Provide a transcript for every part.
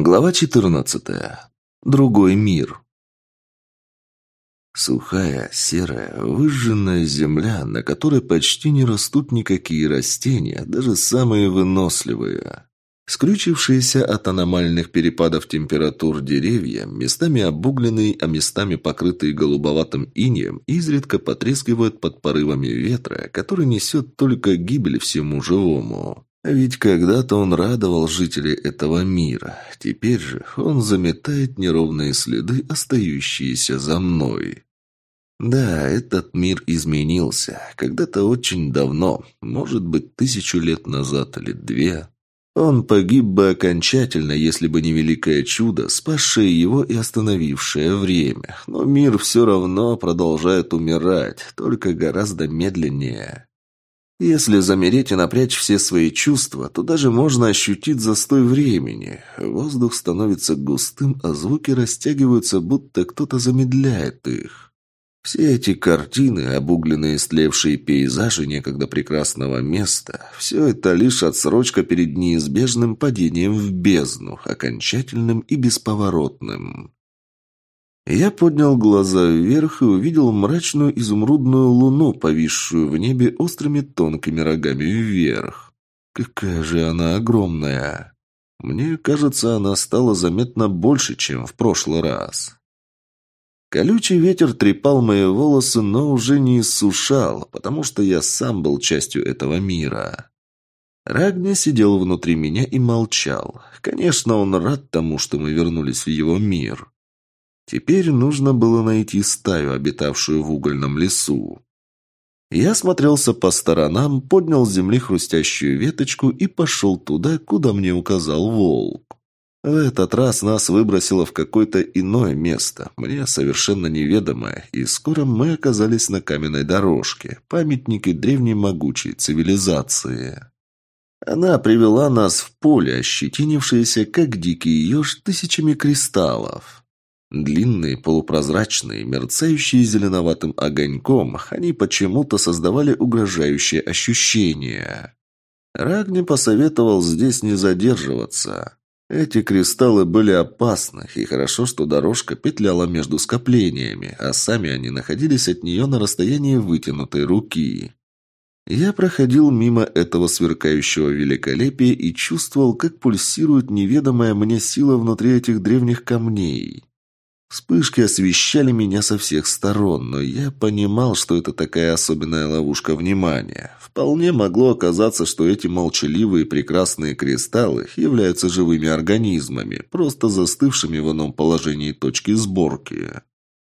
Глава 14. Другой мир. Сухая, серая, выжженная земля, на которой почти не растут никакие растения, даже самые выносливые. Скрючившиеся от аномальных перепадов температур деревья, местами обугленные, а местами покрытые голубоватым инеем, изредка потрескивают под порывами ветра, который несет только гибель всему живому. А ведь когда-то он радовал жителей этого мира. Теперь же он заметает неровные следы, остающиеся за мной. Да, этот мир изменился. Когда-то очень давно, может быть, тысячу лет назад или две. Он погиб бы окончательно, если бы не великое чудо, спасшее его и остановившее время. Но мир все равно продолжает умирать, только гораздо медленнее. Если замереть и напрячь все свои чувства, то даже можно ощутить застой времени. Воздух становится густым, а звуки растягиваются, будто кто-то замедляет их. Все эти картины, обугленные истлевшие пейзажи некогда прекрасного места, все это лишь отсрочка перед неизбежным падением в бездну, окончательным и бесповоротным. Я поднял глаза вверх и увидел мрачную изумрудную луну, повисшую в небе острыми тонкими рогами вверх. Какая же она огромная! Мне кажется, она стала заметно больше, чем в прошлый раз. Колючий ветер трепал мои волосы, но уже не иссушал, потому что я сам был частью этого мира. Рагни сидел внутри меня и молчал. Конечно, он рад тому, что мы вернулись в его мир. Теперь нужно было найти стаю, обитавшую в угольном лесу. Я смотрелся по сторонам, поднял с земли хрустящую веточку и пошел туда, куда мне указал волк. В этот раз нас выбросило в какое-то иное место, мне совершенно неведомое, и скоро мы оказались на каменной дорожке, памятнике древней могучей цивилизации. Она привела нас в поле, ощетинившееся, как дикий еж, тысячами кристаллов. Длинные, полупрозрачные, мерцающие зеленоватым огоньком, они почему-то создавали угрожающее ощущение. Рагни посоветовал здесь не задерживаться. Эти кристаллы были опасны, и хорошо, что дорожка петляла между скоплениями, а сами они находились от нее на расстоянии вытянутой руки. Я проходил мимо этого сверкающего великолепия и чувствовал, как пульсирует неведомая мне сила внутри этих древних камней. Вспышки освещали меня со всех сторон, но я понимал, что это такая особенная ловушка внимания. Вполне могло оказаться, что эти молчаливые прекрасные кристаллы являются живыми организмами, просто застывшими в ином положении точки сборки.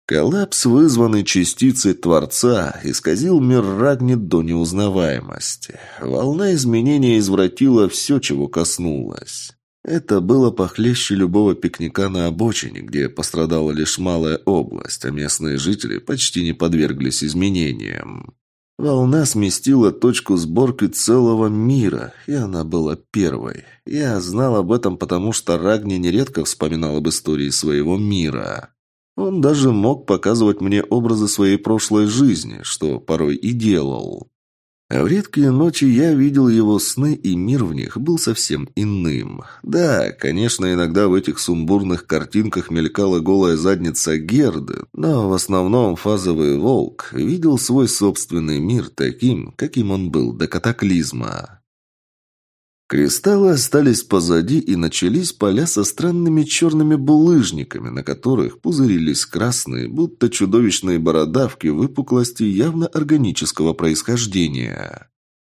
Коллапс, вызванный частицей Творца, исказил мир Рагни до неузнаваемости. Волна изменения извратила все, чего коснулась. Это было похлеще любого пикника на обочине, где пострадала лишь малая область, а местные жители почти не подверглись изменениям. Волна сместила точку сборки целого мира, и она была первой. Я знал об этом, потому что Рагни нередко вспоминал об истории своего мира. Он даже мог показывать мне образы своей прошлой жизни, что порой и делал. А в редкие ночи я видел его сны, и мир в них был совсем иным. Да, конечно, иногда в этих сумбурных картинках мелькала голая задница Герды, но в основном фазовый волк видел свой собственный мир таким, каким он был до катаклизма. Кристаллы остались позади, и начались поля со странными черными булыжниками, на которых пузырились красные, будто чудовищные бородавки выпуклости явно органического происхождения.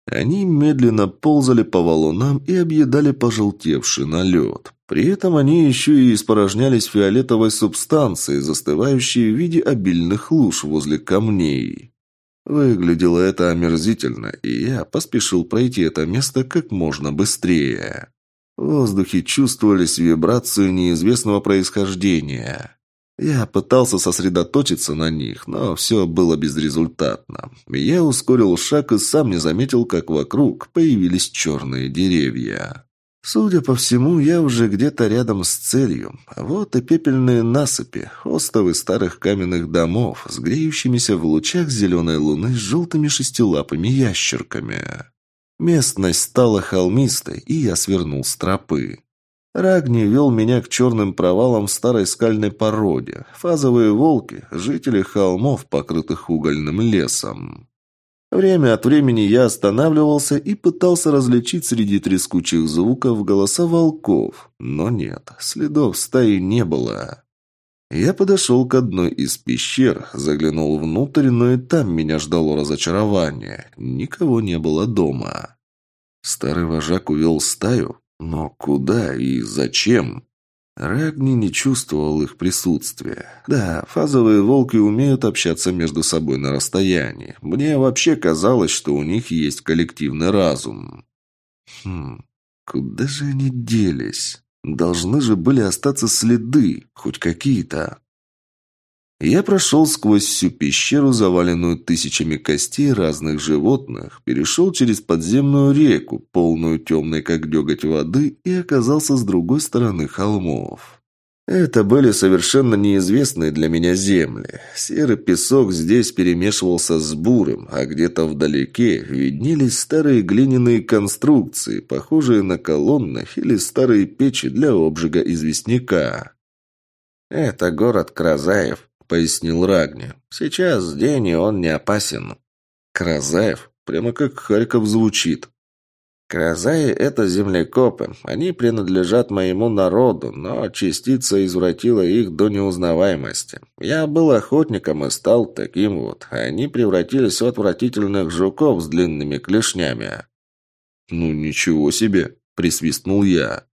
Они медленно ползали по валунам и объедали пожелтевший налет. При этом они еще и испорожнялись фиолетовой субстанцией, застывающей в виде обильных луж возле камней. Выглядело это омерзительно, и я поспешил пройти это место как можно быстрее. В воздухе чувствовались вибрации неизвестного происхождения. Я пытался сосредоточиться на них, но все было безрезультатно. Я ускорил шаг и сам не заметил, как вокруг появились черные деревья. Судя по всему, я уже где-то рядом с целью. Вот и пепельные насыпи, остовы старых каменных домов, с греющимися в лучах зеленой луны с желтыми шестилапыми ящерками. Местность стала холмистой, и я свернул с тропы. Рагни вел меня к черным провалам старой скальной породе. Фазовые волки – жители холмов, покрытых угольным лесом. Время от времени я останавливался и пытался различить среди трескучих звуков голоса волков, но нет, следов стаи не было. Я подошел к одной из пещер, заглянул внутрь, но и там меня ждало разочарование. Никого не было дома. Старый вожак увел стаю? Но куда и зачем? Рагни не чувствовал их присутствия. Да, фазовые волки умеют общаться между собой на расстоянии. Мне вообще казалось, что у них есть коллективный разум. Хм, куда же они делись? Должны же были остаться следы, хоть какие-то. Я прошел сквозь всю пещеру, заваленную тысячами костей разных животных, перешел через подземную реку, полную темной как деготь воды, и оказался с другой стороны холмов. Это были совершенно неизвестные для меня земли. Серый песок здесь перемешивался с бурым, а где-то вдалеке виднелись старые глиняные конструкции, похожие на колонны или старые печи для обжига известняка. «Это город Кразаев», — пояснил Рагни. «Сейчас день, и он не опасен». «Кразаев? Прямо как Харьков звучит». «Кразаи — это землекопы. Они принадлежат моему народу, но частица извратила их до неузнаваемости. Я был охотником и стал таким вот. Они превратились в отвратительных жуков с длинными клешнями». «Ну, ничего себе!» — присвистнул я.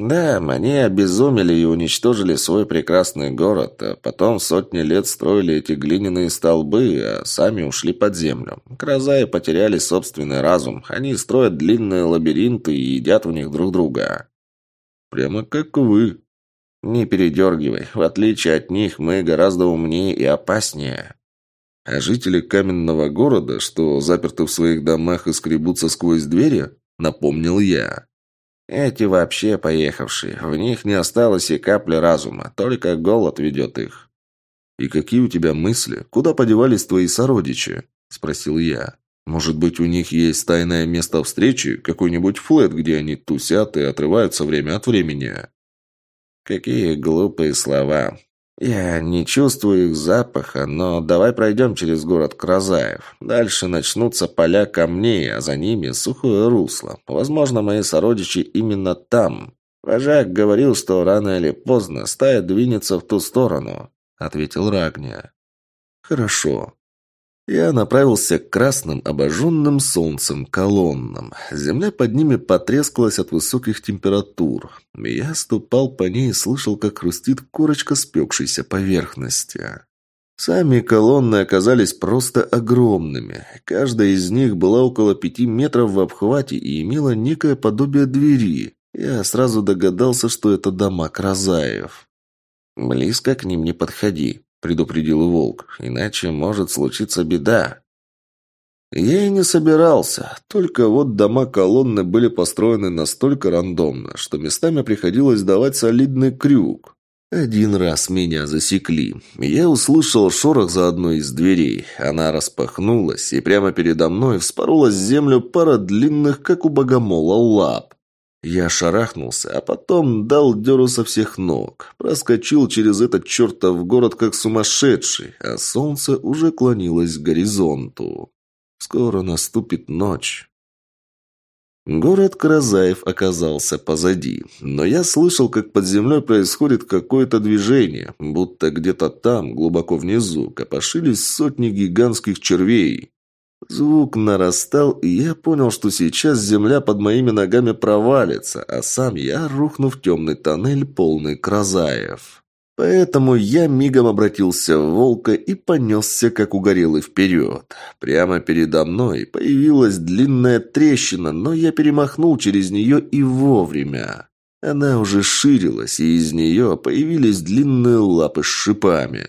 Да, они обезумели и уничтожили свой прекрасный город, а потом сотни лет строили эти глиняные столбы, а сами ушли под землю. Кразаи потеряли собственный разум. Они строят длинные лабиринты и едят в них друг друга. Прямо как вы. Не передергивай. В отличие от них, мы гораздо умнее и опаснее. А жители каменного города, что заперты в своих домах и скребутся сквозь двери, напомнил я. Эти вообще поехавшие. В них не осталось и капли разума, только голод ведет их. «И какие у тебя мысли? Куда подевались твои сородичи?» – спросил я. «Может быть, у них есть тайное место встречи, какой-нибудь флет, где они тусят и отрываются время от времени?» «Какие глупые слова. «Я не чувствую их запаха, но давай пройдем через город Кразаев. Дальше начнутся поля камней, а за ними сухое русло. Возможно, мои сородичи именно там. Вожак говорил, что рано или поздно стая двинется в ту сторону», — ответил Рагния. «Хорошо. Я направился к красным, обожженным солнцем колоннам. Земля под ними потрескалась от высоких температур. Я ступал по ней и слышал, как хрустит корочка спекшейся поверхности. Сами колонны оказались просто огромными. Каждая из них была около пяти метров в обхвате и имела некое подобие двери. Я сразу догадался, что это дома Кразаев. «Близко к ним не подходи», – предупредил волк. «Иначе может случиться беда». Я и не собирался, только вот дома-колонны были построены настолько рандомно, что местами приходилось давать солидный крюк. Один раз меня засекли. Я услышал шорох за одной из дверей. Она распахнулась, и прямо передо мной вспоролась в землю пара длинных, как у богомола, лап. Я шарахнулся, а потом дал дёру со всех ног. Проскочил через этот чертов город как сумасшедший, а солнце уже клонилось к горизонту. Скоро наступит ночь. Город Каразаев оказался позади, но я слышал, как под землей происходит какое-то движение, будто где-то там, глубоко внизу, копошились сотни гигантских червей. Звук нарастал, и я понял, что сейчас земля под моими ногами провалится, а сам я рухну в темный тоннель, полный кразаев. Поэтому я мигом обратился в волка и понесся, как угорелый, вперед. Прямо передо мной появилась длинная трещина, но я перемахнул через нее и вовремя. Она уже ширилась, и из нее появились длинные лапы с шипами.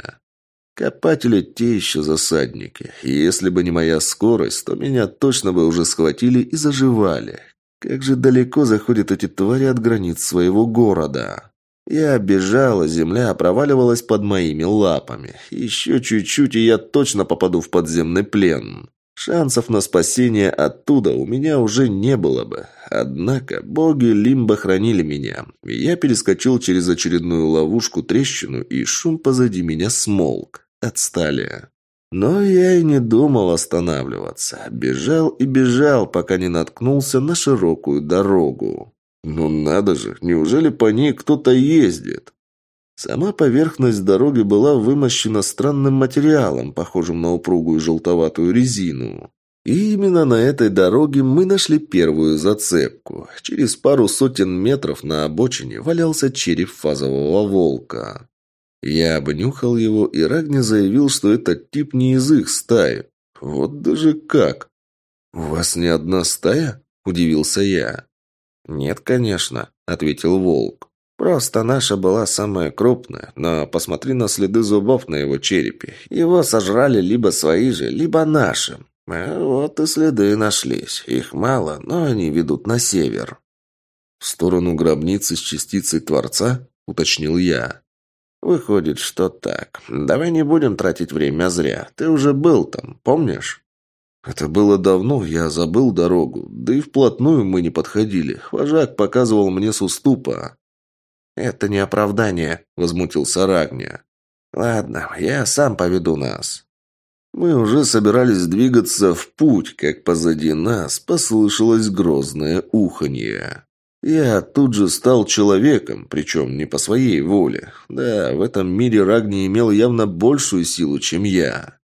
Копатели те еще засадники. Если бы не моя скорость, то меня точно бы уже схватили и заживали. Как же далеко заходят эти твари от границ своего города. Я бежала, земля проваливалась под моими лапами. Еще чуть-чуть, и я точно попаду в подземный плен. Шансов на спасение оттуда у меня уже не было бы. Однако боги Лимба хранили меня. Я перескочил через очередную ловушку-трещину, и шум позади меня смолк. Отстали. Но я и не думал останавливаться. Бежал и бежал, пока не наткнулся на широкую дорогу. Ну надо же, неужели по ней кто-то ездит? Сама поверхность дороги была вымощена странным материалом, похожим на упругую желтоватую резину. И именно на этой дороге мы нашли первую зацепку. Через пару сотен метров на обочине валялся череп фазового волка. Я обнюхал его, и Рагни заявил, что этот тип не из их стаи. Вот даже как. «У вас не одна стая?» – удивился я. «Нет, конечно», – ответил волк. Просто наша была самая крупная, но посмотри на следы зубов на его черепе. Его сожрали либо свои же, либо наши. А вот и следы нашлись. Их мало, но они ведут на север. В сторону гробницы с частицей Творца, уточнил я. Выходит, что так. Давай не будем тратить время зря. Ты уже был там, помнишь? Это было давно, я забыл дорогу. Да и вплотную мы не подходили. Вожак показывал мне с уступа. «Это не оправдание», — возмутился Рагня. «Ладно, я сам поведу нас». Мы уже собирались двигаться в путь, как позади нас послышалось грозное уханье. Я тут же стал человеком, причем не по своей воле. Да, в этом мире Рагни имел явно большую силу, чем я.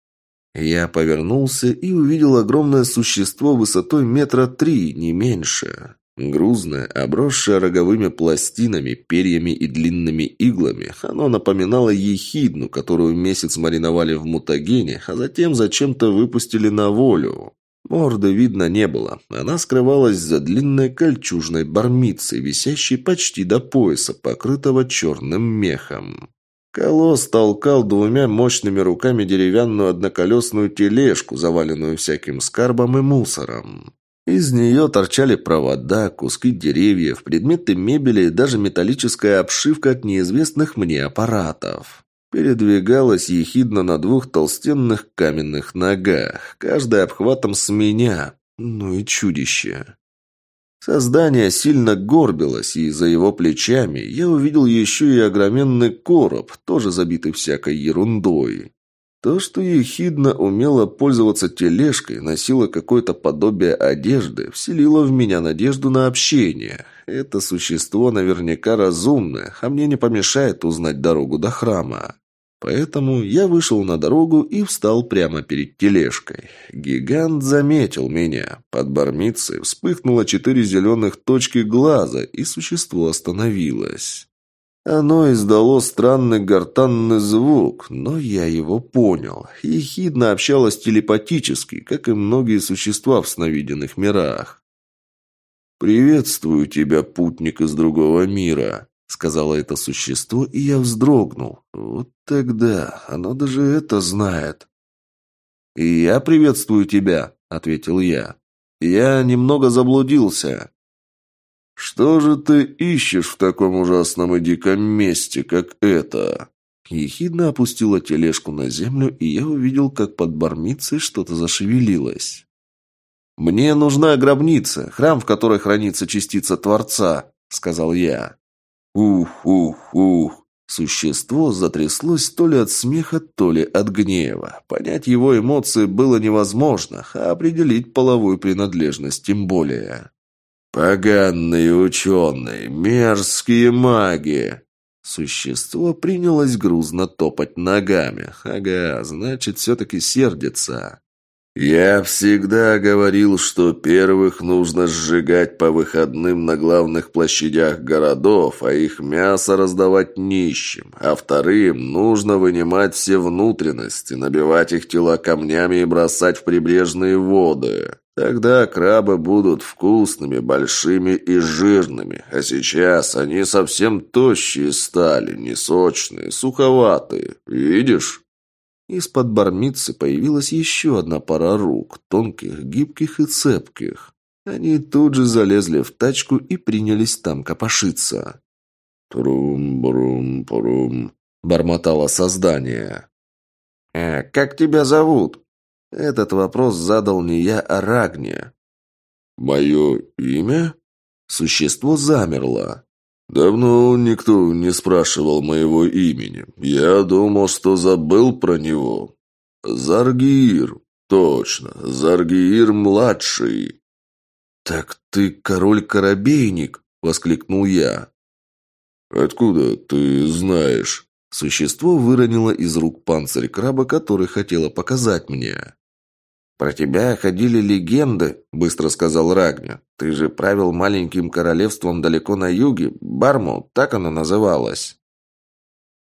Я повернулся и увидел огромное существо высотой метра три, не меньше. Грузное, обросшее роговыми пластинами, перьями и длинными иглами, оно напоминало ехидну, которую месяц мариновали в мутагене, а затем зачем-то выпустили на волю. Морды видно не было. Она скрывалась за длинной кольчужной бармицей, висящей почти до пояса, покрытого черным мехом. Колосс толкал двумя мощными руками деревянную одноколесную тележку, заваленную всяким скарбом и мусором. Из нее торчали провода, куски деревьев, предметы мебели и даже металлическая обшивка от неизвестных мне аппаратов. Передвигалась ехидно на двух толстенных каменных ногах, каждая обхватом с меня. Ну и чудище. Создание сильно горбилось, и за его плечами я увидел еще и огроменный короб, тоже забитый всякой ерундой. То, что ехидно умела пользоваться тележкой, носила какое-то подобие одежды, вселило в меня надежду на общение. Это существо наверняка разумное, а мне не помешает узнать дорогу до храма. Поэтому я вышел на дорогу и встал прямо перед тележкой. Гигант заметил меня. Под бармицей вспыхнуло четыре зеленых точки глаза, и существо остановилось. Оно издало странный гортанный звук, но я его понял. Ехидно общалось телепатически, как и многие существа в сновиденных мирах. «Приветствую тебя, путник из другого мира», — сказала это существо, и я вздрогнул. Вот тогда оно даже это знает. «И я приветствую тебя», — ответил я. «Я немного заблудился». «Что же ты ищешь в таком ужасном и диком месте, как это?» Ехидно опустила тележку на землю, и я увидел, как под бармицей что-то зашевелилось. «Мне нужна гробница, храм, в которой хранится частица Творца», — сказал я. «Ух-ух-ух!» Существо затряслось то ли от смеха, то ли от гнева. Понять его эмоции было невозможно, а определить половую принадлежность тем более. «Поганые ученые, мерзкие маги!» Существо принялось грузно топать ногами. Ага, значит, все-таки сердится. «Я всегда говорил, что первых нужно сжигать по выходным на главных площадях городов, а их мясо раздавать нищим, а вторым нужно вынимать все внутренности, набивать их тела камнями и бросать в прибрежные воды. Тогда крабы будут вкусными, большими и жирными, а сейчас они совсем тощие стали, не сочные, суховатые. Видишь?» Из-под бармицы появилась еще одна пара рук, тонких, гибких и цепких. Они тут же залезли в тачку и принялись там копошиться. «Трум-брум-прум», — бормотало создание. «Э, как тебя зовут?» Этот вопрос задал не я, а Рагни. «Мое имя?» Существо замерло. «Давно никто не спрашивал моего имени. Я думал, что забыл про него. Заргир. Точно, Заргир-младший». «Так ты король-корабейник!» — воскликнул я. «Откуда ты знаешь?» Существо выронило из рук панцирь краба, который хотело показать мне. «Про тебя ходили легенды», — быстро сказал Рагня. «Ты же правил маленьким королевством далеко на юге. Барму, так оно называлось».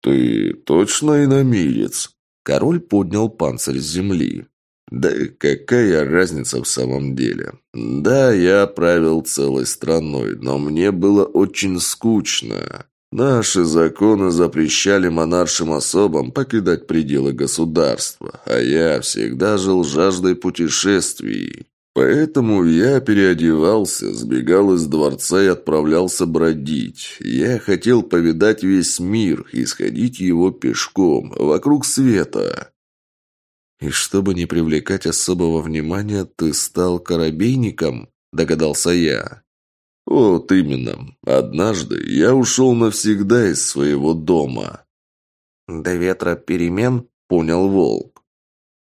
«Ты точно иномирец?» Король поднял панцирь с земли. «Да какая разница в самом деле? Да, я правил целой страной, но мне было очень скучно. Наши законы запрещали монаршим особам покидать пределы государства, а я всегда жил жаждой путешествий. Поэтому я переодевался, сбегал из дворца и отправлялся бродить. Я хотел повидать весь мир и сходить его пешком, вокруг света. «И чтобы не привлекать особого внимания, ты стал корабейником?» – догадался я. «Вот именно. Однажды я ушел навсегда из своего дома». «До ветра перемен?» — понял волк.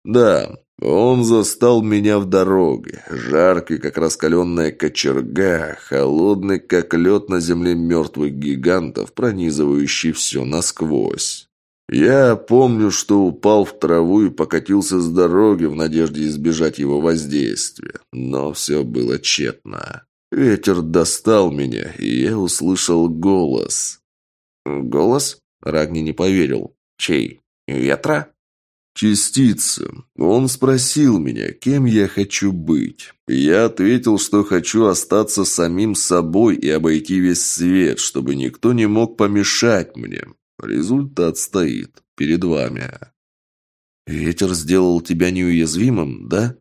«Да, он застал меня в дороге, жаркий, как раскаленная кочерга, холодный, как лед на земле мертвых гигантов, пронизывающий все насквозь. Я помню, что упал в траву и покатился с дороги в надежде избежать его воздействия, но все было тщетно. Ветер достал меня, и я услышал голос. «Голос?» Рагни не поверил. «Чей? Ветра?» «Частица. Он спросил меня, кем я хочу быть. Я ответил, что хочу остаться самим собой и обойти весь свет, чтобы никто не мог помешать мне. Результат стоит перед вами». «Ветер сделал тебя неуязвимым, да?»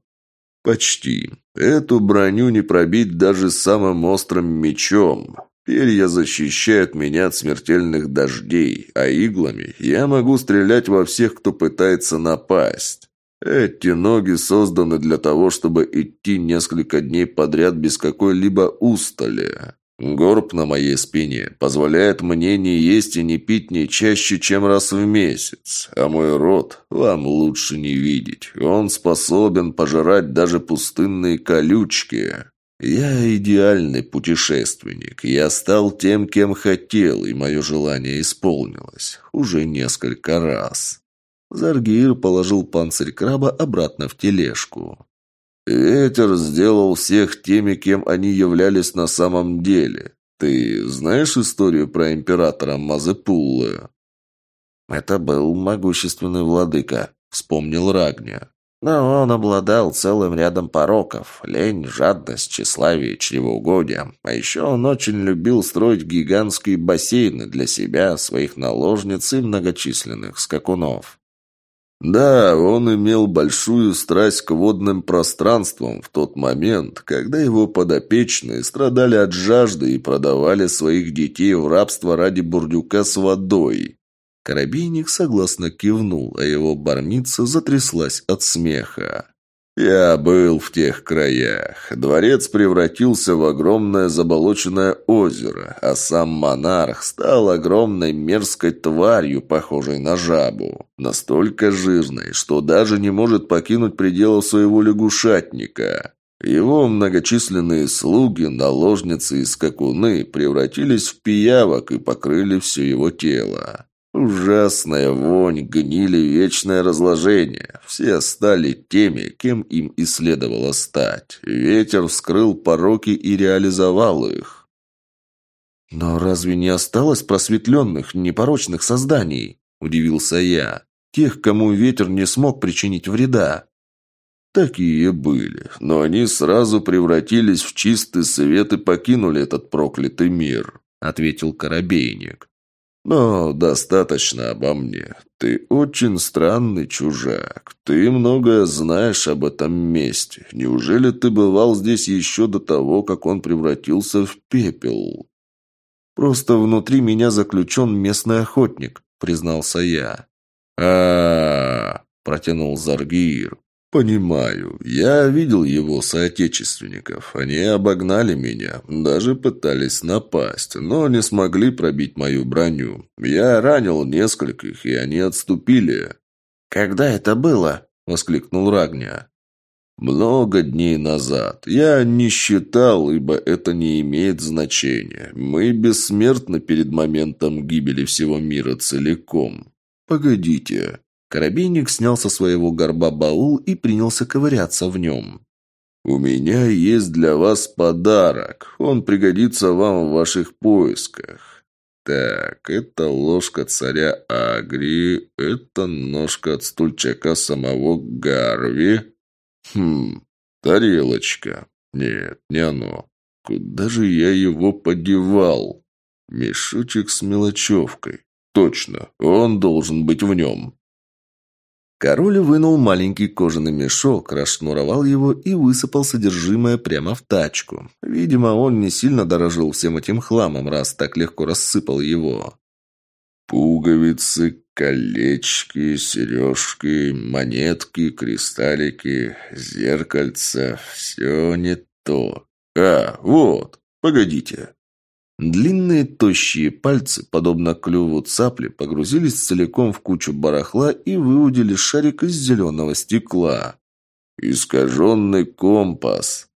«Почти. Эту броню не пробить даже самым острым мечом. Перья защищают меня от смертельных дождей, а иглами я могу стрелять во всех, кто пытается напасть. Эти ноги созданы для того, чтобы идти несколько дней подряд без какой-либо устали. Горб на моей спине позволяет мне не есть и не пить не чаще, чем раз в месяц, а мой рот вам лучше не видеть. Он способен пожирать даже пустынные колючки. Я идеальный путешественник. Я стал тем, кем хотел, и мое желание исполнилось. Уже несколько раз. Заргир положил панцирь краба обратно в тележку. Ветер сделал всех теми, кем они являлись на самом деле. Ты знаешь историю про императора Мазепуллы? Это был могущественный владыка, вспомнил Рагня. Но он обладал целым рядом пороков – лень, жадность, тщеславие, чревоугодие. А еще он очень любил строить гигантские бассейны для себя, своих наложниц и многочисленных скакунов. Да, он имел большую страсть к водным пространствам в тот момент, когда его подопечные страдали от жажды и продавали своих детей в рабство ради бурдюка с водой. Коробейник согласно кивнул, а его бармица затряслась от смеха. Я был в тех краях. Дворец превратился в огромное заболоченное озеро, а сам монарх стал огромной мерзкой тварью, похожей на жабу. Настолько жирной, что даже не может покинуть пределов своего лягушатника. Его многочисленные слуги, наложницы и скакуны превратились в пиявок и покрыли все его тело. Ужасная вонь, гнили, вечное разложение. Все стали теми, кем им и следовало стать. Ветер вскрыл пороки и реализовал их. «Но разве не осталось просветленных, непорочных созданий?» – удивился я. «Тех, кому ветер не смог причинить вреда». Такие были, но они сразу превратились в чистый свет и покинули этот проклятый мир», – ответил Коробейник. Но достаточно обо мне. Ты очень странный чужак. Ты многое знаешь об этом месте. Неужели ты бывал здесь еще до того, как он превратился в пепел? Просто внутри меня заключен местный охотник, признался я. а, протянул Заргир. «Понимаю. Я видел его соотечественников. Они обогнали меня, даже пытались напасть, но не смогли пробить мою броню. Я ранил нескольких, и они отступили». «Когда это было?» – воскликнул Рагня. «Много дней назад. Я не считал, ибо это не имеет значения. Мы бессмертны перед моментом гибели всего мира целиком. Погодите». Коробейник снял со своего горба баул и принялся ковыряться в нем. «У меня есть для вас подарок. Он пригодится вам в ваших поисках. Так, это ложка царя Агри, это ножка от стульчака самого Гарви. Хм, тарелочка. Нет, не оно. Куда же я его подевал? Мешочек с мелочевкой. Точно, он должен быть в нем. Король вынул маленький кожаный мешок, расшнуровал его и высыпал содержимое прямо в тачку. Видимо, он не сильно дорожил всем этим хламом, раз так легко рассыпал его. Пуговицы, колечки, сережки, монетки, кристаллики, зеркальца – все не то. А, вот, погодите. Длинные тощие пальцы, подобно клюву цапли, погрузились целиком в кучу барахла и выудили шарик из зеленого стекла. «Искаженный компас!»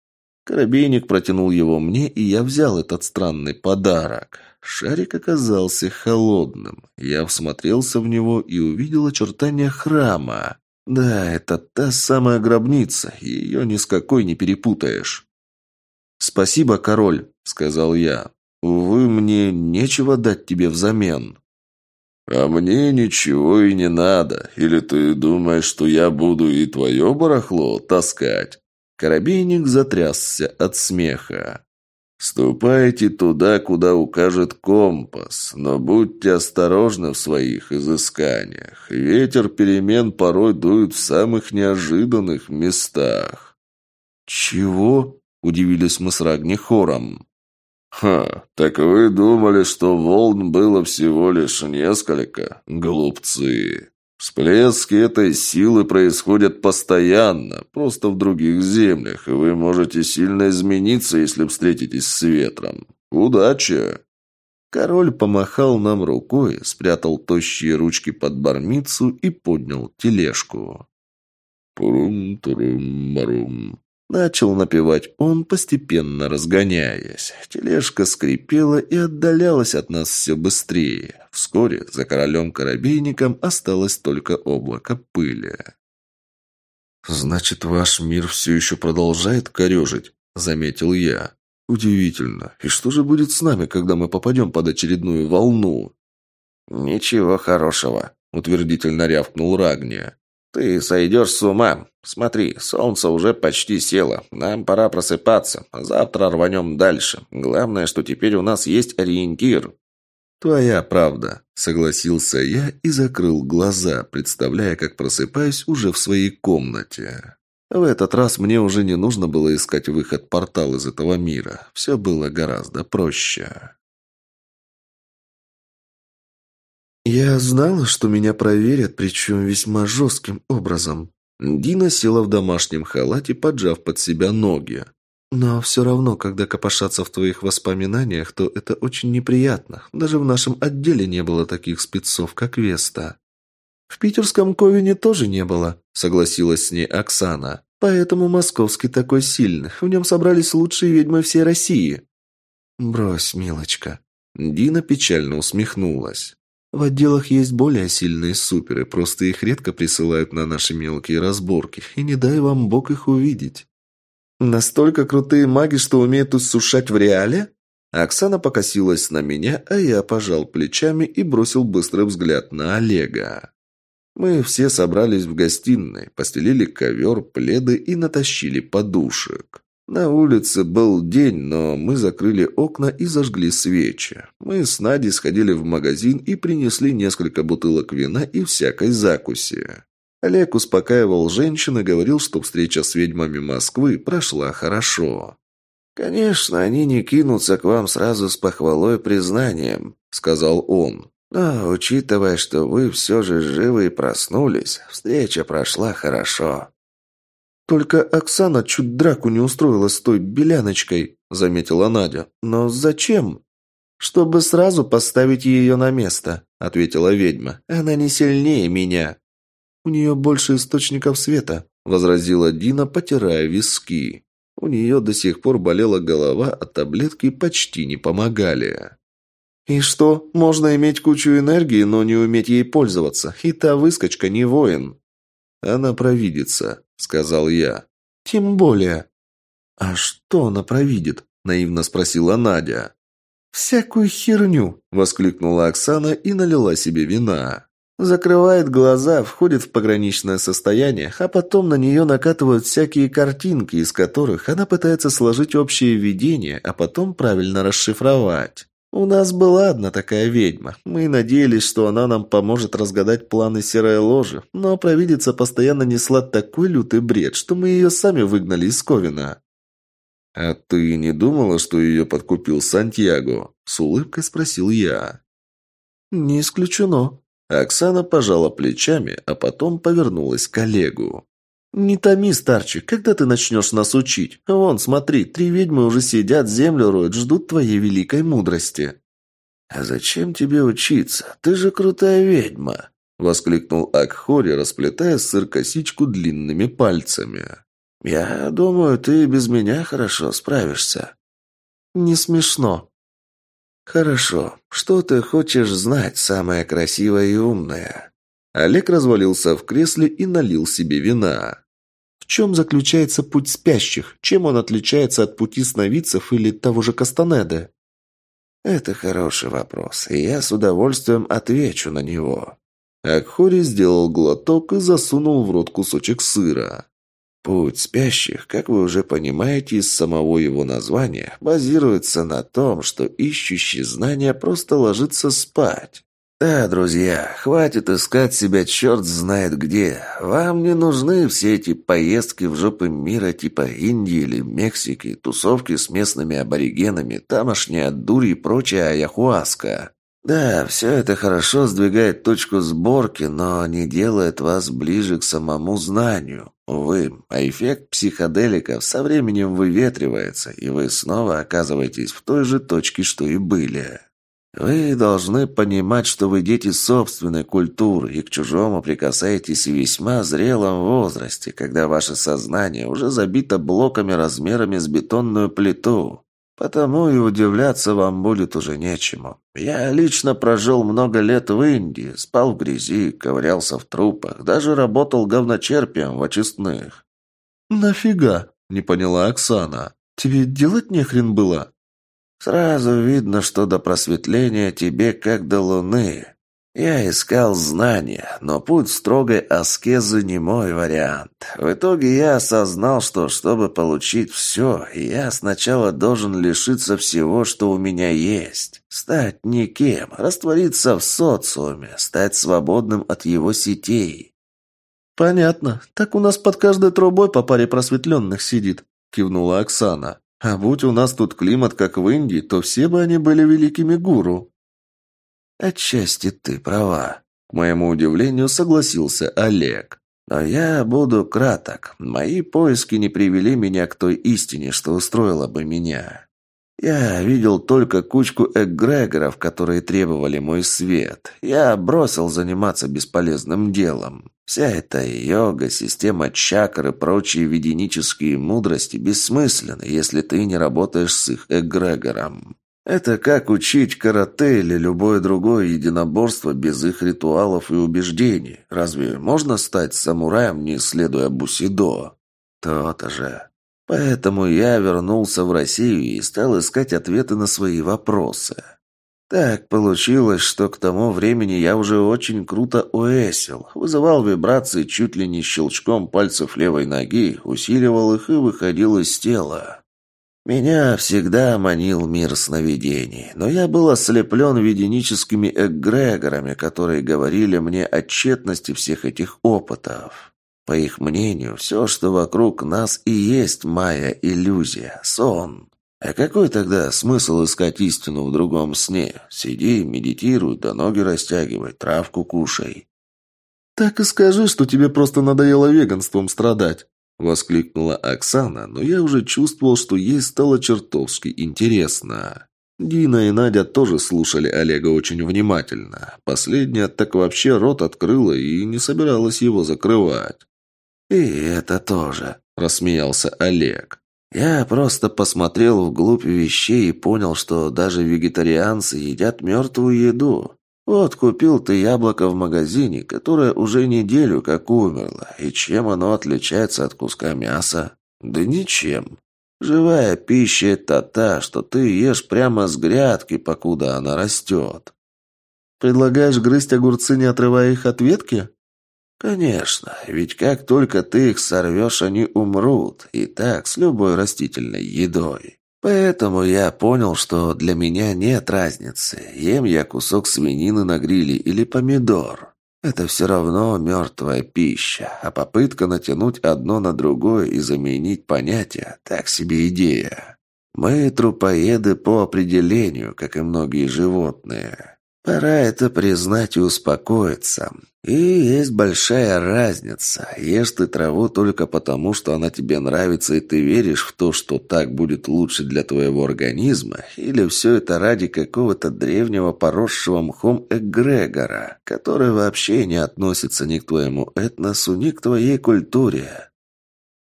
Коробейник протянул его мне, и я взял этот странный подарок. Шарик оказался холодным. Я всмотрелся в него и увидел очертания храма. Да, это та самая гробница, ее ни с какой не перепутаешь. «Спасибо, король», — сказал я. Увы, мне нечего дать тебе взамен». «А мне ничего и не надо. Или ты думаешь, что я буду и твое барахло таскать?» Коробейник затрясся от смеха. «Ступайте туда, куда укажет компас, но будьте осторожны в своих изысканиях. Ветер перемен порой дует в самых неожиданных местах». «Чего?» – удивились мы с Рагни хором. «Ха, так вы думали, что волн было всего лишь несколько? Глупцы!» Всплески этой силы происходят постоянно, просто в других землях, и вы можете сильно измениться, если встретитесь с ветром. Удачи!» Король помахал нам рукой, спрятал тощие ручки под бармицу и поднял тележку. «Пурум-турум-марум», Начал напевать он, постепенно разгоняясь. Тележка скрипела и отдалялась от нас все быстрее. Вскоре за королем-коробейником осталось только облако пыли. «Значит, ваш мир все еще продолжает корежить?» – заметил я. «Удивительно. И что же будет с нами, когда мы попадем под очередную волну?» «Ничего хорошего», – утвердительно рявкнул Рагния. «Ты сойдешь с ума. Смотри, солнце уже почти село. Нам пора просыпаться. Завтра рванем дальше. Главное, что теперь у нас есть ориентир». «Твоя правда», — согласился я и закрыл глаза, представляя, как просыпаюсь уже в своей комнате. В этот раз мне уже не нужно было искать выход-портал из этого мира. Все было гораздо проще. Я знала, что меня проверят, причем весьма жестким образом. Дина села в домашнем халате, поджав под себя ноги. Но все равно, когда копошатся в твоих воспоминаниях, то это очень неприятно. Даже в нашем отделе не было таких спецов, как Веста. В питерском Ковине тоже не было, согласилась с ней Оксана. Поэтому московский такой сильный. В нем собрались лучшие ведьмы всей России. Брось, милочка. Дина печально усмехнулась. В отделах есть более сильные суперы, просто их редко присылают на наши мелкие разборки, и не дай вам бог их увидеть. Настолько крутые маги, что умеют усушать в реале? Оксана покосилась на меня, а я пожал плечами и бросил быстрый взгляд на Олега. Мы все собрались в гостиной, постелили ковер, пледы и натащили подушек. На улице был день, но мы закрыли окна и зажгли свечи. Мы с Надей сходили в магазин и принесли несколько бутылок вина и всякой закуси. Олег успокаивал женщин и говорил, что встреча с ведьмами Москвы прошла хорошо. «Конечно, они не кинутся к вам сразу с похвалой и признанием», — сказал он. «Но, учитывая, что вы все же живы и проснулись, встреча прошла хорошо». «Только Оксана чуть драку не устроила с той беляночкой», – заметила Надя. «Но зачем?» «Чтобы сразу поставить ее на место», – ответила ведьма. «Она не сильнее меня». «У нее больше источников света», – возразила Дина, потирая виски. У нее до сих пор болела голова, а таблетки почти не помогали. «И что? Можно иметь кучу энергии, но не уметь ей пользоваться. И та выскочка не воин». «Она провидится», — сказал я. «Тем более». «А что она провидит?» — наивно спросила Надя. «Всякую херню!» – воскликнула Оксана и налила себе вина. Закрывает глаза, входит в пограничное состояние, а потом на нее накатывают всякие картинки, из которых она пытается сложить общее видение, а потом правильно расшифровать. У нас была одна такая ведьма. Мы надеялись, что она нам поможет разгадать планы серой ложи, но провидица постоянно несла такой лютый бред, что мы ее сами выгнали из Ковина. «А ты не думала, что ее подкупил Сантьяго?» – с улыбкой спросил я. «Не исключено», Оксана пожала плечами, а потом повернулась к Олегу. «Не томи, старчик, когда ты начнешь нас учить? Вон, смотри, три ведьмы уже сидят, землю роют, ждут твоей великой мудрости». «А зачем тебе учиться? Ты же крутая ведьма!» — воскликнул Акхори, расплетая сыр-косичку длинными пальцами. «Я думаю, ты без меня хорошо справишься». «Не смешно», «Хорошо. Что ты хочешь знать, самое красивое и умное?» Олег развалился в кресле и налил себе вина. «В чем заключается путь спящих? Чем он отличается от пути сновидцев или того же Кастанеды?» «Это хороший вопрос, и я с удовольствием отвечу на него». Акхори сделал глоток и засунул в рот кусочек сыра. Путь спящих, как вы уже понимаете из самого его названия, базируется на том, что ищущий знания просто ложится спать. Да, друзья, хватит искать себя черт знает где. Вам не нужны все эти поездки в жопы мира типа Индии или Мексики, тусовки с местными аборигенами, тамошняя дурь и прочая аяхуаска. Да, все это хорошо сдвигает точку сборки, но не делает вас ближе к самому знанию. Увы, а эффект психоделиков со временем выветривается, и вы снова оказываетесь в той же точке, что и были. Вы должны понимать, что вы дети собственной культуры и к чужому прикасаетесь в весьма зрелом возрасте, когда ваше сознание уже забито блоками размерами с бетонную плиту. Потому и удивляться вам будет уже нечему. Я лично прожил много лет в Индии, спал в грязи, ковырялся в трупах, даже работал говночерпием в очистных». «Нафига?» – не поняла Оксана. «Тебе делать нехрен было?» «Сразу видно, что до просветления тебе как до луны. Я искал знания, но путь строгой аскезы не мой вариант. В итоге я осознал, что чтобы получить все, я сначала должен лишиться всего, что у меня есть. Стать никем, раствориться в социуме, стать свободным от его сетей. «Понятно. Так у нас под каждой трубой по паре просветленных сидит», – кивнула Оксана. «А будь у нас тут климат, как в Индии, то все бы они были великими гуру». «Отчасти ты права», — к моему удивлению согласился Олег. «Но я буду краток. Мои поиски не привели меня к той истине, что устроила бы меня. Я видел только кучку эгрегоров, которые требовали мой свет. Я бросил заниматься бесполезным делом. Вся эта йога, система чакр и прочие веденические мудрости бессмысленны, если ты не работаешь с их эгрегором. Это как учить карате или любое другое единоборство без их ритуалов и убеждений. Разве можно стать самураем, не исследуя бусидо? То-то же. Поэтому я вернулся в Россию и стал искать ответы на свои вопросы. Так получилось, что к тому времени я уже очень круто уэсил, вызывал вибрации чуть ли не щелчком пальцев левой ноги, усиливал их и выходил из тела. Меня всегда манил мир сновидений, но я был ослеплен веденическими эгрегорами, которые говорили мне о тщетности всех этих опытов. По их мнению, все, что вокруг нас и есть майя иллюзия, сон. А какой тогда смысл искать истину в другом сне? Сиди, медитируй, да ноги растягивай, травку кушай. «Так и скажи, что тебе просто надоело веганством страдать», Воскликнула Оксана, но я уже чувствовал, что ей стало чертовски интересно. Дина и Надя тоже слушали Олега очень внимательно. Последняя так вообще рот открыла и не собиралась его закрывать. «И это тоже», – рассмеялся Олег. «Я просто посмотрел вглубь вещей и понял, что даже вегетарианцы едят мертвую еду. Вот купил ты яблоко в магазине, которое уже неделю как умерло, и чем оно отличается от куска мяса? Да ничем. Живая пища – это та, что ты ешь прямо с грядки, покуда она растет. Предлагаешь грызть огурцы, не отрывая их от ветки? Конечно, ведь как только ты их сорвешь, они умрут, и так с любой растительной едой. Поэтому я понял, что для меня нет разницы, ем я кусок свинины на гриле или помидор. Это все равно мертвая пища, а попытка натянуть одно на другое и заменить понятия – так себе идея. Мы трупоеды по определению, как и многие животные. Пора это признать и успокоиться. И есть большая разница. Ешь ты траву только потому, что она тебе нравится, и ты веришь в то, что так будет лучше для твоего организма, или все это ради какого-то древнего поросшего мхом эгрегора, который вообще не относится ни к твоему этносу, ни к твоей культуре.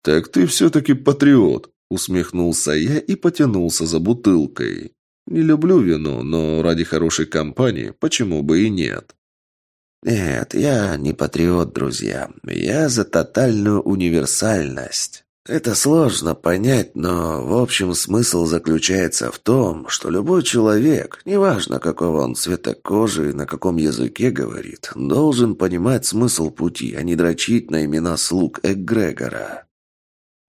«Так ты все-таки патриот», — усмехнулся я и потянулся за бутылкой. Не люблю вино, но ради хорошей компании почему бы и нет? Нет, я не патриот, друзья. Я за тотальную универсальность. Это сложно понять, но в общем смысл заключается в том, что любой человек, неважно какого он цвета кожи и на каком языке говорит, должен понимать смысл пути, а не дрочить на имена слуг Эгрегора.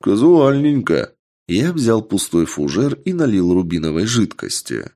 «Казуальненько», я взял пустой фужер и налил рубиновой жидкости.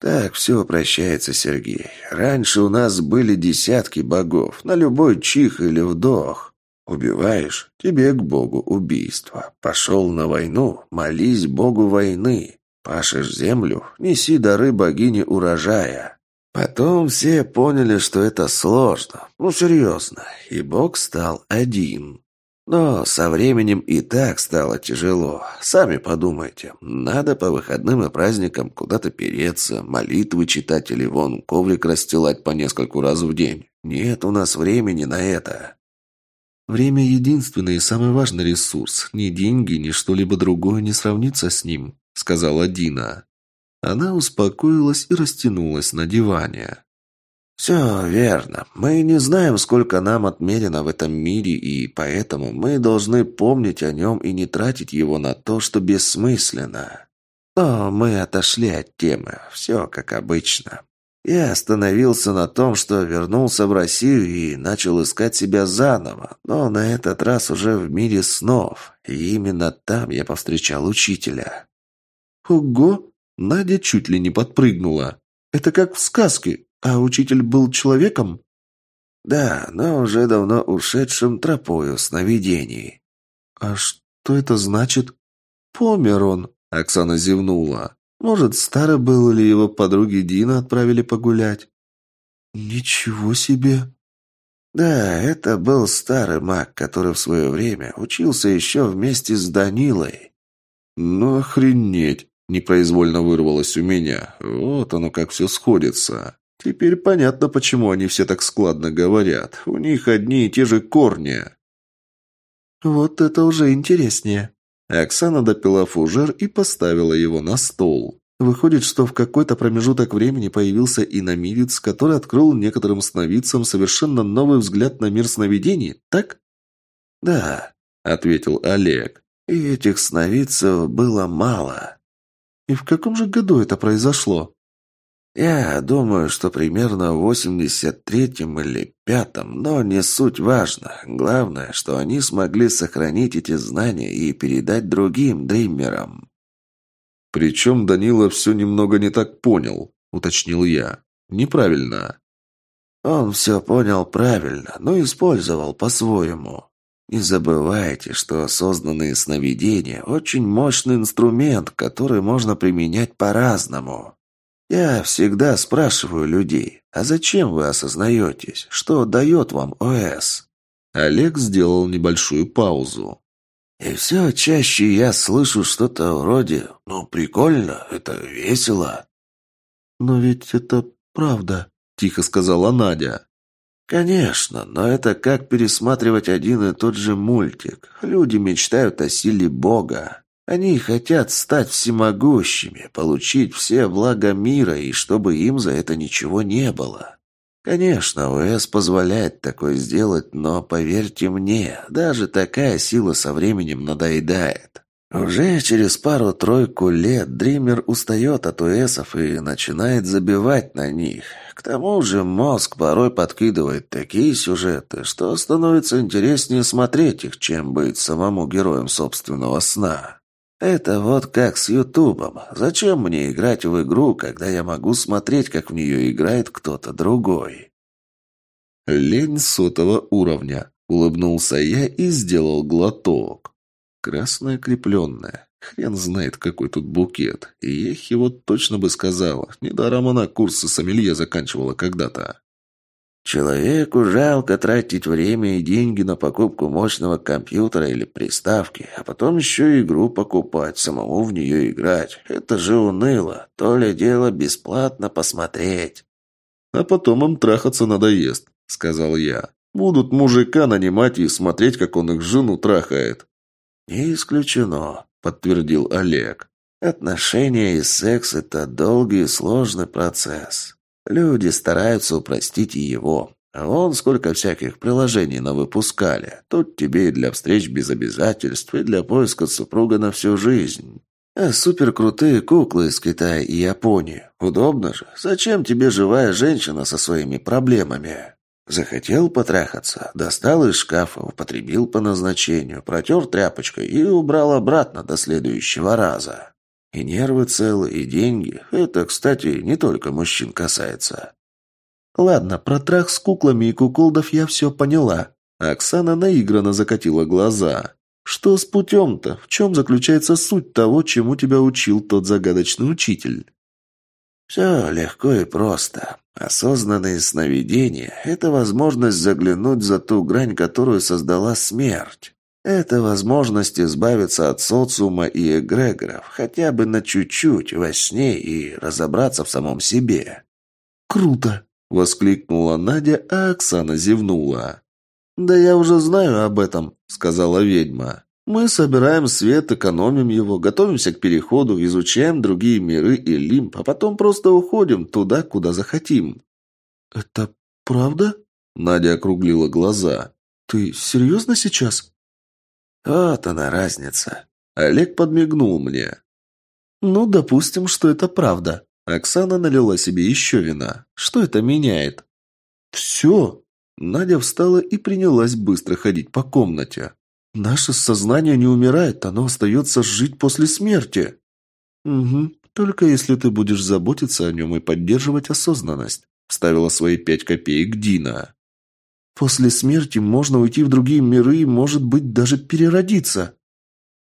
«Так все прощается, Сергей. Раньше у нас были десятки богов, на любой чих или вдох. Убиваешь – тебе к богу убийство. Пошел на войну – молись богу войны. Пашешь землю – неси дары богине урожая». Потом все поняли, что это сложно. Ну, серьезно. И бог стал один. Но со временем и так стало тяжело. Сами подумайте. Надо по выходным и праздникам куда-то переться, молитвы читать или вон коврик расстилать по нескольку раз в день. Нет у нас времени на это. Время – единственный и самый важный ресурс. Ни деньги, ни что-либо другое не сравнится с ним, сказала Дина. Она успокоилась и растянулась на диване. «Все верно. Мы не знаем, сколько нам отмерено в этом мире, и поэтому мы должны помнить о нем и не тратить его на то, что бессмысленно. Но мы отошли от темы. Все как обычно. Я остановился на том, что вернулся в Россию и начал искать себя заново, но на этот раз уже в мире снов, и именно там я повстречал учителя». «Ого!» Надя чуть ли не подпрыгнула. «Это как в сказке. А учитель был человеком? Да, но уже давно ушедшим тропою сновидений. А что это значит? Помер он, Оксана зевнула. Может, старый был или его подруги Дина отправили погулять? Ничего себе! Да, это был старый маг, который в свое время учился еще вместе с Данилой. Ну, охренеть! Непроизвольно вырвалось у меня. Вот оно как все сходится. Теперь понятно, почему они все так складно говорят. У них одни и те же корни. Вот это уже интереснее. Оксана допила фужер и поставила его на стол. Выходит, что в какой-то промежуток времени появился иномирец, который открыл некоторым сновидцам совершенно новый взгляд на мир сновидений, так? «Да», — ответил Олег. «И этих сновидцев было мало». «И в каком же году это произошло?» Я думаю, что примерно в 83-м или пятом, но не суть важно. Главное, что они смогли сохранить эти знания и передать другим дриммерам. Причем Данила все немного не так понял, уточнил я. Неправильно. Он все понял правильно, но использовал по-своему. Не забывайте, что осознанные сновидения – очень мощный инструмент, который можно применять по-разному. Я всегда спрашиваю людей, а зачем вы осознаетесь? Что дает вам ОС? Олег сделал небольшую паузу. И все чаще я слышу что-то вроде «ну, прикольно, это весело». «Но ведь это правда», — тихо сказала Надя. «Конечно, но это как пересматривать один и тот же мультик. Люди мечтают о силе Бога. Они хотят стать всемогущими, получить все блага мира, и чтобы им за это ничего не было. Конечно, ОС позволяет такое сделать, но, поверьте мне, даже такая сила со временем надоедает. Уже через пару-тройку лет Дример устает от УСов и начинает забивать на них. К тому же мозг порой подкидывает такие сюжеты, что становится интереснее смотреть их, чем быть самому героем собственного сна. Это вот как с Ютубом. Зачем мне играть в игру, когда я могу смотреть, как в нее играет кто-то другой? Лень сотого уровня. Улыбнулся я и сделал глоток. Красная крепленная. Хрен знает, какой тут букет. И Ехи вот точно бы сказала. Недаром она курсы сомелье заканчивала когда-то. Человеку жалко тратить время и деньги на покупку мощного компьютера или приставки, а потом еще игру покупать, самому в нее играть. Это же уныло. То ли дело бесплатно посмотреть. А потом им трахаться надоест, сказал я. Будут мужика нанимать и смотреть, как он их жену трахает. Не исключено, подтвердил Олег. Отношения и секс – это долгий и сложный процесс. Люди стараются упростить его. А вон сколько всяких приложений навыпускали. Тут тебе и для встреч без обязательств, и для поиска супруга на всю жизнь. А суперкрутые куклы из Китая и Японии. Удобно же. Зачем тебе живая женщина со своими проблемами? Захотел потрахаться, достал из шкафа, употребил по назначению, протер тряпочкой и убрал обратно до следующего раза. И нервы целы, и деньги. Это, кстати, не только мужчин касается. Ладно, про трах с куклами и куколдов я все поняла. Оксана наигранно закатила глаза. Что с путем-то? В чем заключается суть того, чему тебя учил тот загадочный учитель? Все легко и просто. Осознанные сновидения – это возможность заглянуть за ту грань, которую создала смерть. Это возможность избавиться от социума и эгрегоров, хотя бы на чуть-чуть, во сне и разобраться в самом себе. «Круто!» — воскликнула Надя, а Оксана зевнула. «Да я уже знаю об этом», — сказала ведьма. «Мы собираем свет, экономим его, готовимся к переходу, изучаем другие миры и лимб, а потом просто уходим туда, куда захотим». «Это правда?» — Надя округлила глаза. «Ты серьезно сейчас?» Вот она разница. Олег подмигнул мне. Ну, допустим, что это правда. Оксана налила себе еще вина. Что это меняет? Все. Надя встала и принялась быстро ходить по комнате. Наше сознание не умирает, оно остается жить после смерти. Угу, только если ты будешь заботиться о нем и поддерживать осознанность. Вставила свои пять копеек Дина. После смерти можно уйти в другие миры и, может быть, даже переродиться.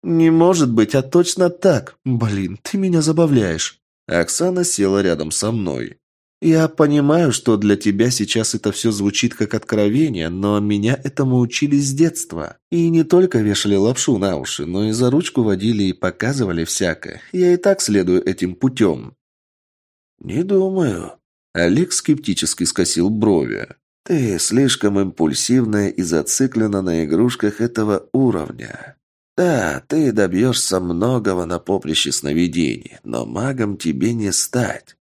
Не может быть, а точно так. Блин, ты меня забавляешь. Оксана села рядом со мной. Я понимаю, что для тебя сейчас это все звучит как откровение, но меня этому учили с детства. И не только вешали лапшу на уши, но и за ручку водили и показывали всякое. Я и так следую этим путем. Не думаю. Олег скептически скосил брови. Ты слишком импульсивная и зациклена на игрушках этого уровня. Да, ты добьешься многого на поприще сновидений, но магом тебе не стать.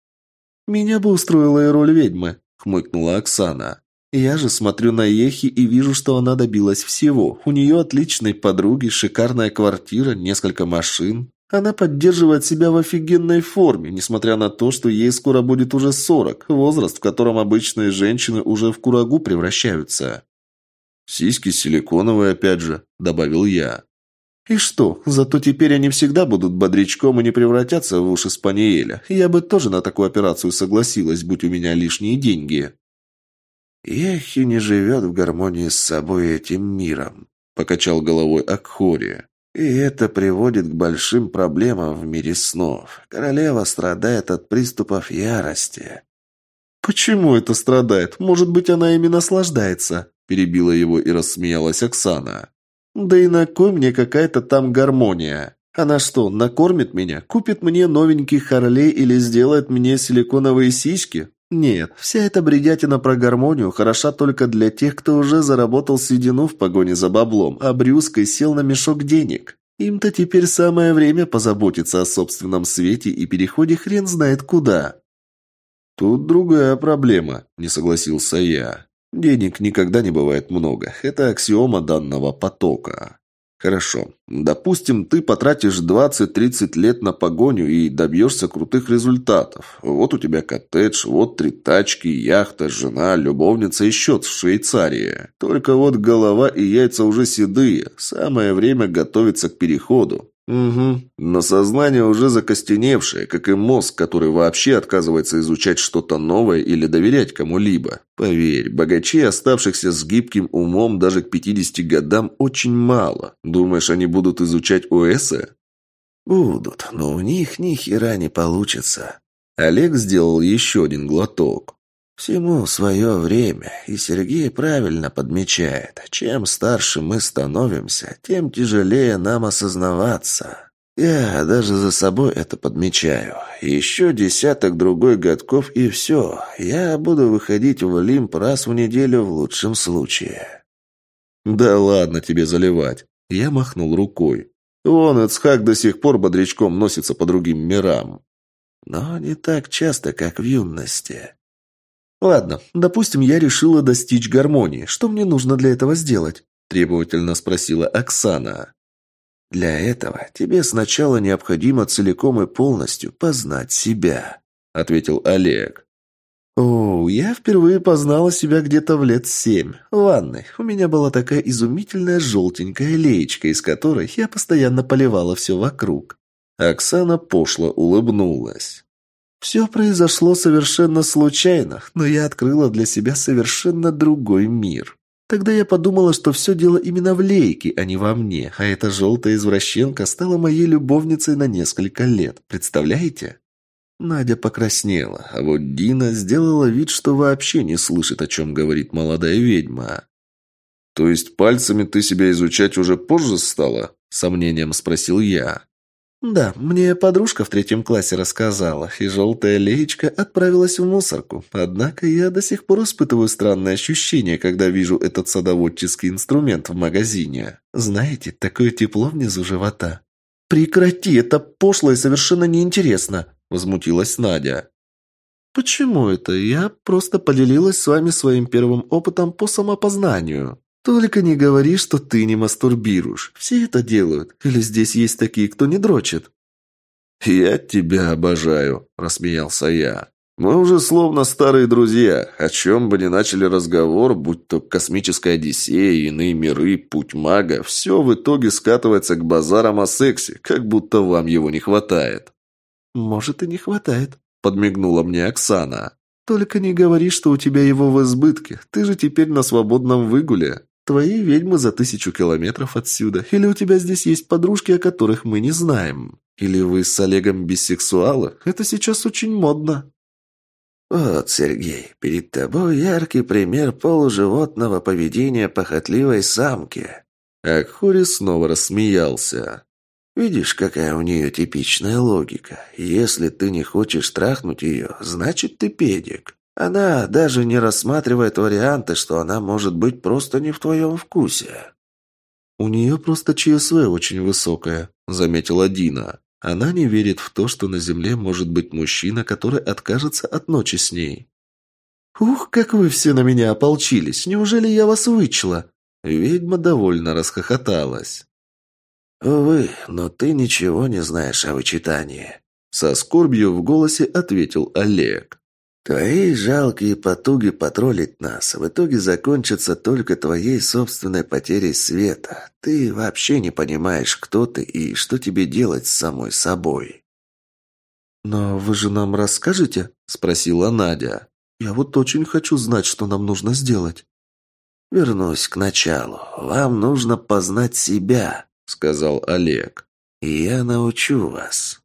Меня бы устроила и роль ведьмы, хмыкнула Оксана. Я же смотрю на Ехи и вижу, что она добилась всего. У нее отличные подруги, шикарная квартира, несколько машин. Она поддерживает себя в офигенной форме, несмотря на то, что ей скоро будет уже сорок, возраст, в котором обычные женщины уже в курагу превращаются. «Сиськи силиконовые, опять же», — добавил я. «И что, зато теперь они всегда будут бодрячком и не превратятся в уши Спаниеля. Я бы тоже на такую операцию согласилась, будь у меня лишние деньги». «Ехи не живет в гармонии с собой этим миром», — покачал головой Акхори. И это приводит к большим проблемам в мире снов. Королева страдает от приступов ярости. «Почему это страдает? Может быть, она ими наслаждается?» Перебила его и рассмеялась Оксана. Да и на кой мне какая-то там гармония? Она что, накормит меня, купит мне новенький Харлей или сделает мне силиконовые сиськи? Нет, вся эта бредятина про гармонию хороша только для тех, кто уже заработал седину в погоне за баблом, а брюской сел на мешок денег. Им-то теперь самое время позаботиться о собственном свете и переходе хрен знает куда. Тут другая проблема, не согласился я. Денег никогда не бывает много. Это аксиома данного потока. Хорошо. Допустим, ты потратишь 20-30 лет на погоню и добьешься крутых результатов. Вот у тебя коттедж, вот три тачки, яхта, жена, любовница и счет в Швейцарии. Только вот голова и яйца уже седые. Самое время готовиться к переходу. Угу. Но сознание уже закостеневшее, как и мозг, который вообще отказывается изучать что-то новое или доверять кому-либо. Поверь, богачей, оставшихся с гибким умом даже к 50 годам, очень мало. Думаешь, они будут изучать ОСы? Будут, но у них ни хера не получится. Олег сделал еще один глоток. Всему свое время, и Сергей правильно подмечает. Чем старше мы становимся, тем тяжелее нам осознаваться. Я даже за собой это подмечаю. Еще десяток другой годков и все. Я буду выходить в Олимп раз в неделю в лучшем случае. Да ладно тебе заливать. Я махнул рукой. Вон Эцхак до сих пор бодрячком носится по другим мирам. Но не так часто, как в юности. «Ладно, допустим, я решила достичь гармонии. Что мне нужно для этого сделать?» – требовательно спросила Оксана. «Для этого тебе сначала необходимо целиком и полностью познать себя», – ответил Олег. «О, я впервые познала себя где-то в лет семь. В ванной. У меня была такая изумительная желтенькая леечка, из которой я постоянно поливала все вокруг». Оксана пошло улыбнулась. Все произошло совершенно случайно, но я открыла для себя совершенно другой мир. Тогда я подумала, что все дело именно в Лейке, а не во мне, а эта желтая извращенка стала моей любовницей на несколько лет. Представляете? Надя покраснела, а вот Дина сделала вид, что вообще не слышит, о чем говорит молодая ведьма. «То есть пальцами ты себя изучать уже позже стала?» – сомнением спросил я. «Да, мне подружка в третьем классе рассказала, и желтая леечка отправилась в мусорку. Однако я до сих пор испытываю странное ощущение, когда вижу этот садоводческий инструмент в магазине. Знаете, такое тепло внизу живота». «Прекрати, это пошло и совершенно неинтересно», – возмутилась Надя. «Почему это? Я просто поделилась с вами своим первым опытом по самопознанию». «Только не говори, что ты не мастурбируешь. Все это делают. Или здесь есть такие, кто не дрочит?» «Я тебя обожаю», – рассмеялся я. «Мы уже словно старые друзья. О чем бы ни начали разговор, будь то космическая Одиссея, иные миры, путь мага, все в итоге скатывается к базарам о сексе, как будто вам его не хватает». «Может, и не хватает», – подмигнула мне Оксана. «Только не говори, что у тебя его в избытке. Ты же теперь на свободном выгуле». Твои ведьмы за тысячу километров отсюда. Или у тебя здесь есть подружки, о которых мы не знаем. Или вы с Олегом бисексуалы. Это сейчас очень модно». «Вот, Сергей, перед тобой яркий пример полуживотного поведения похотливой самки». Акхури снова рассмеялся. «Видишь, какая у нее типичная логика. Если ты не хочешь трахнуть ее, значит ты педик. Она даже не рассматривает варианты, что она может быть просто не в твоем вкусе. «У нее просто ЧСВ очень высокое», — заметила Дина. «Она не верит в то, что на Земле может быть мужчина, который откажется от ночи с ней». «Ух, как вы все на меня ополчились! Неужели я вас вычла?» Ведьма довольно расхохоталась. «Увы, но ты ничего не знаешь о вычитании», — со скорбью в голосе ответил Олег. Твои жалкие потуги потроллить нас в итоге закончатся только твоей собственной потерей света. Ты вообще не понимаешь, кто ты и что тебе делать с самой собой. «Но вы же нам расскажете?» – спросила Надя. «Я вот очень хочу знать, что нам нужно сделать». «Вернусь к началу. Вам нужно познать себя», – сказал Олег. «И я научу вас».